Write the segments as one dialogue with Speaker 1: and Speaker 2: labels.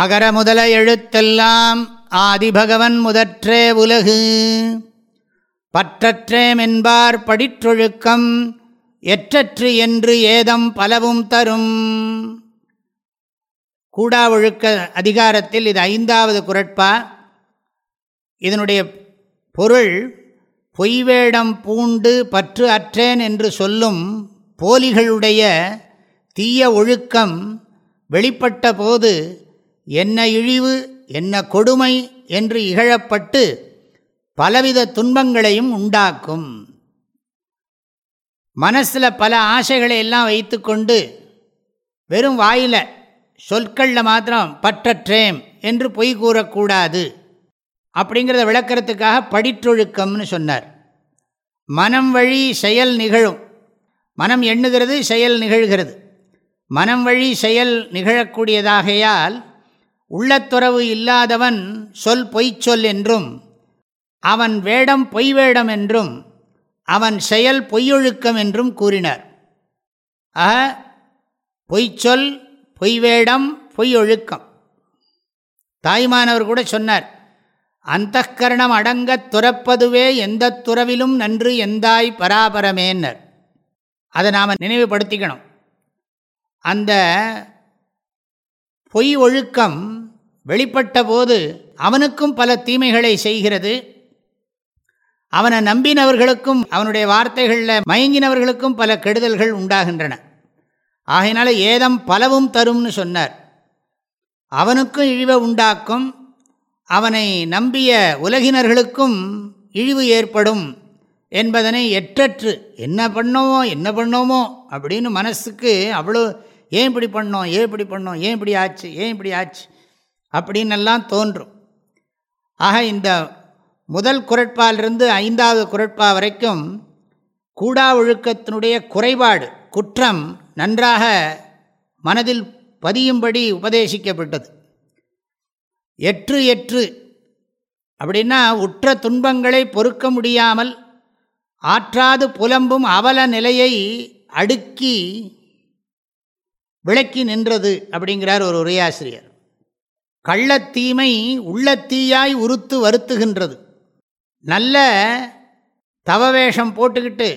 Speaker 1: அகர முதல எழுத்தெல்லாம் ஆதிபகவன் முதற்றே உலகு பற்றற்றே மென்பார் படிற்றொழுக்கம் எற்றற்று என்று ஏதம் பலவும் தரும் கூடா ஒழுக்க அதிகாரத்தில் இது ஐந்தாவது குரட்பா இதனுடைய பொருள் பொய்வேடம் பூண்டு பற்று அற்றேன் என்று சொல்லும் போலிகளுடைய தீய ஒழுக்கம் வெளிப்பட்ட போது என்ன இழிவு என்ன கொடுமை என்று இகழப்பட்டு பலவித துன்பங்களையும் உண்டாக்கும் மனசில் பல ஆசைகளை எல்லாம் வைத்து கொண்டு வெறும் வாயில் சொற்களில் மாத்திரம் பற்றற்றேம் என்று பொய் கூறக்கூடாது அப்படிங்கிறத விளக்கிறதுக்காக படிற்றொழுக்கம்னு சொன்னார் மனம் வழி செயல் நிகழும் மனம் எண்ணுகிறது செயல் நிகழ்கிறது மனம் வழி செயல் நிகழக்கூடியதாகையால் உள்ளத்துறவு இல்லாதவன் சொல் சொல் என்றும் அவன் வேடம் பொய் வேடம் என்றும் அவன் செயல் பொய்யொழுக்கம் என்றும் கூறினர் ஆக பொய்ச்சொல் பொய் வேடம் பொய் ஒழுக்கம் தாய்மானவர் கூட சொன்னார் அந்த கரணம் அடங்க துறப்பதுவே எந்த துறவிலும் நன்று எந்தாய் பராபரமேன்னர் அதை நாம் நினைவுபடுத்திக்கணும் அந்த பொய் ஒழுக்கம் வெளிப்பட்ட போது அவனுக்கும் பல தீமைகளை செய்கிறது அவனை நம்பினவர்களுக்கும் அவனுடைய வார்த்தைகளில் மயங்கினவர்களுக்கும் பல கெடுதல்கள் உண்டாகின்றன ஆகையினால ஏதம் பலவும் தரும்னு சொன்னார் அவனுக்கும் இழிவை உண்டாக்கும் அவனை நம்பிய உலகினர்களுக்கும் இழிவு ஏற்படும் என்பதனை எற்றற்று என்ன பண்ணோமோ என்ன பண்ணோமோ அப்படின்னு மனசுக்கு அவ்வளோ ஏன் இப்படி பண்ணோம் ஏன் இப்படி பண்ணோம் ஏன் இப்படி ஆச்சு ஏன் இப்படி ஆச்சு எல்லாம் தோன்றும் ஆக இந்த முதல் குரட்பாலிருந்து ஐந்தாவது குரட்பா வரைக்கும் கூடா ஒழுக்கத்தினுடைய குறைபாடு குற்றம் நன்றாக மனதில் பதியும்படி உபதேசிக்கப்பட்டது எற்று எற்று அப்படின்னா உற்ற துன்பங்களை பொறுக்க முடியாமல் ஆற்றாது புலம்பும் அவல நிலையை அடுக்கி விளக்கி நின்றது அப்படிங்கிறார் ஒரு உரையாசிரியர் கள்ளத்தீமை உள்ளத்தீயாய் உறுத்து வருத்துகின்றது நல்ல தவவேஷம் போட்டுக்கிட்டு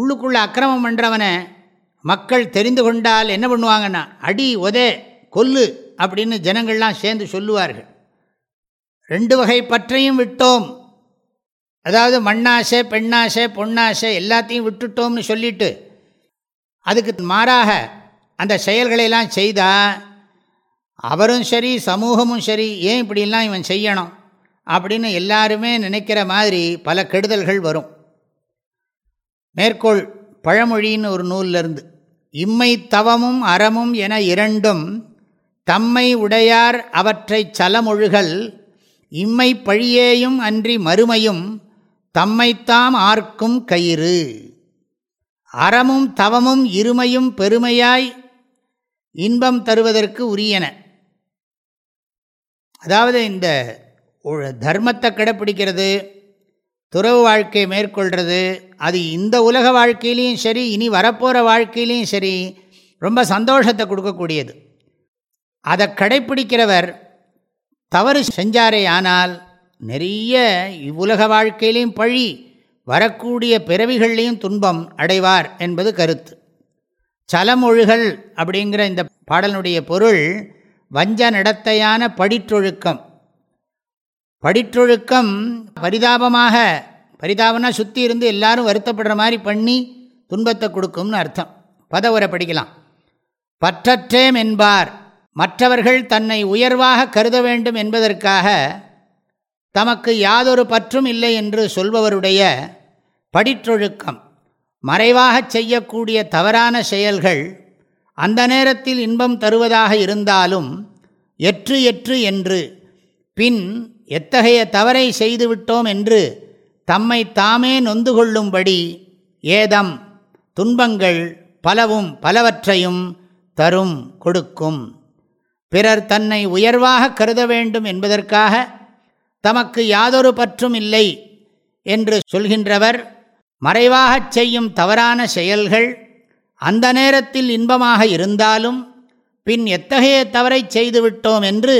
Speaker 1: உள்ளுக்குள்ளே அக்கிரமம் பண்ணுறவனை மக்கள் தெரிந்து கொண்டால் என்ன பண்ணுவாங்கன்னா அடி ஒதே கொல்லு அப்படின்னு ஜனங்கள்லாம் சேர்ந்து சொல்லுவார்கள் ரெண்டு வகை பற்றையும் விட்டோம் அதாவது மண்ணாசை பெண்ணாசை பொன்னாசை எல்லாத்தையும் விட்டுட்டோம்னு சொல்லிட்டு அதுக்கு மாறாக அந்த செயல்களையெல்லாம் செய்தால் அவரும் சரி சமூகமும் சரி ஏன் இப்படிலாம் இவன் செய்யணும் அப்படின்னு எல்லாருமே நினைக்கிற மாதிரி பல கெடுதல்கள் வரும் மேற்கோள் பழமொழின்னு ஒரு நூலிருந்து இம்மை தவமும் அறமும் என இரண்டும் தம்மை உடையார் அவற்றை சலமொழுகல் இம்மை பழியேயும் அன்றி மறுமையும் தம்மைத்தாம் ஆர்க்கும் கயிறு அறமும் தவமும் இருமையும் பெருமையாய் இன்பம் தருவதற்கு உரியன அதாவது இந்த தர்மத்தை கடைப்பிடிக்கிறது துறவு வாழ்க்கையை மேற்கொள்கிறது அது இந்த உலக வாழ்க்கையிலையும் சரி இனி வரப்போகிற வாழ்க்கையிலையும் சரி ரொம்ப சந்தோஷத்தை கொடுக்கக்கூடியது அதை கடைப்பிடிக்கிறவர் தவறு செஞ்சாரே ஆனால் நிறைய இவ்வுலக வாழ்க்கையிலையும் பழி வரக்கூடிய பிறவிகள்லையும் துன்பம் அடைவார் என்பது கருத்து சலமொழுகல் அப்படிங்கிற இந்த பாடலுடைய பொருள் வஞ்ச நடத்தையான படிற்றொழுக்கம் படிற்றொழுக்கம் பரிதாபமாக பரிதாபம்னா சுற்றி இருந்து எல்லாரும் வருத்தப்படுற மாதிரி பண்ணி துன்பத்தை கொடுக்கும்னு அர்த்தம் பத உரை படிக்கலாம் பற்றற்றேம் என்பார் மற்றவர்கள் தன்னை உயர்வாக கருத வேண்டும் என்பதற்காக தமக்கு யாதொரு பற்றும் இல்லை என்று சொல்பவருடைய படிற்றொழுக்கம் மறைவாக செய்யக்கூடிய தவறான செயல்கள் அந்த நேரத்தில் இன்பம் தருவதாக இருந்தாலும் எற்று எற்று என்று பின் எத்தகைய தவறை செய்துவிட்டோம் என்று தம்மை தாமே நொந்து கொள்ளும்படி ஏதம் துன்பங்கள் பலவும் பலவற்றையும் தரும் கொடுக்கும் பிறர் தன்னை உயர்வாக கருத வேண்டும் என்பதற்காக தமக்கு யாதொரு பற்றும் இல்லை என்று சொல்கின்றவர் மறைவாகச் செய்யும் தவறான செயல்கள் அந்த நேரத்தில் இன்பமாக இருந்தாலும் பின் எத்தகைய தவறை செய்துவிட்டோம் என்று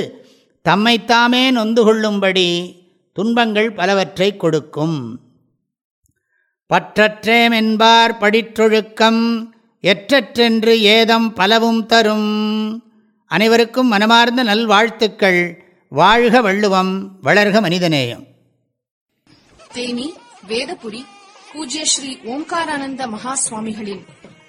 Speaker 1: தம்மைத்தாமே நொந்து கொள்ளும்படி துன்பங்கள் பலவற்றை கொடுக்கும் பற்றற்றேமென்பார் படிற்றொழுக்கம் எற்றற்றென்று ஏதம் பலவும் தரும் அனைவருக்கும் மனமார்ந்த நல்வாழ்த்துக்கள் வாழ்க வள்ளுவம் வளர்க மனிதநேயம் தேனி வேதபுரி பூஜ்ய ஸ்ரீ ஓம்காரானந்த மகா சுவாமிகளின்